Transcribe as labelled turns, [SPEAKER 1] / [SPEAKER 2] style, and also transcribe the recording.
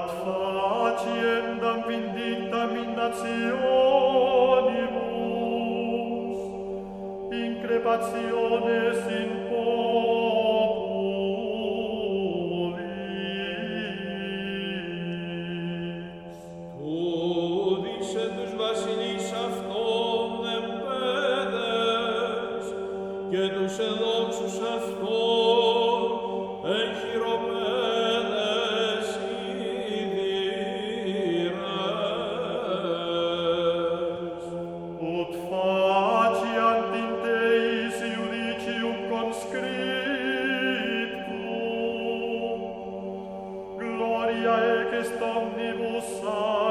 [SPEAKER 1] ad faciendam vindictam in nationibus, in populis. Tu dice tus Vasilis αυτόν pedes και τους εδόξους αυτόν εγχειρό est omnibus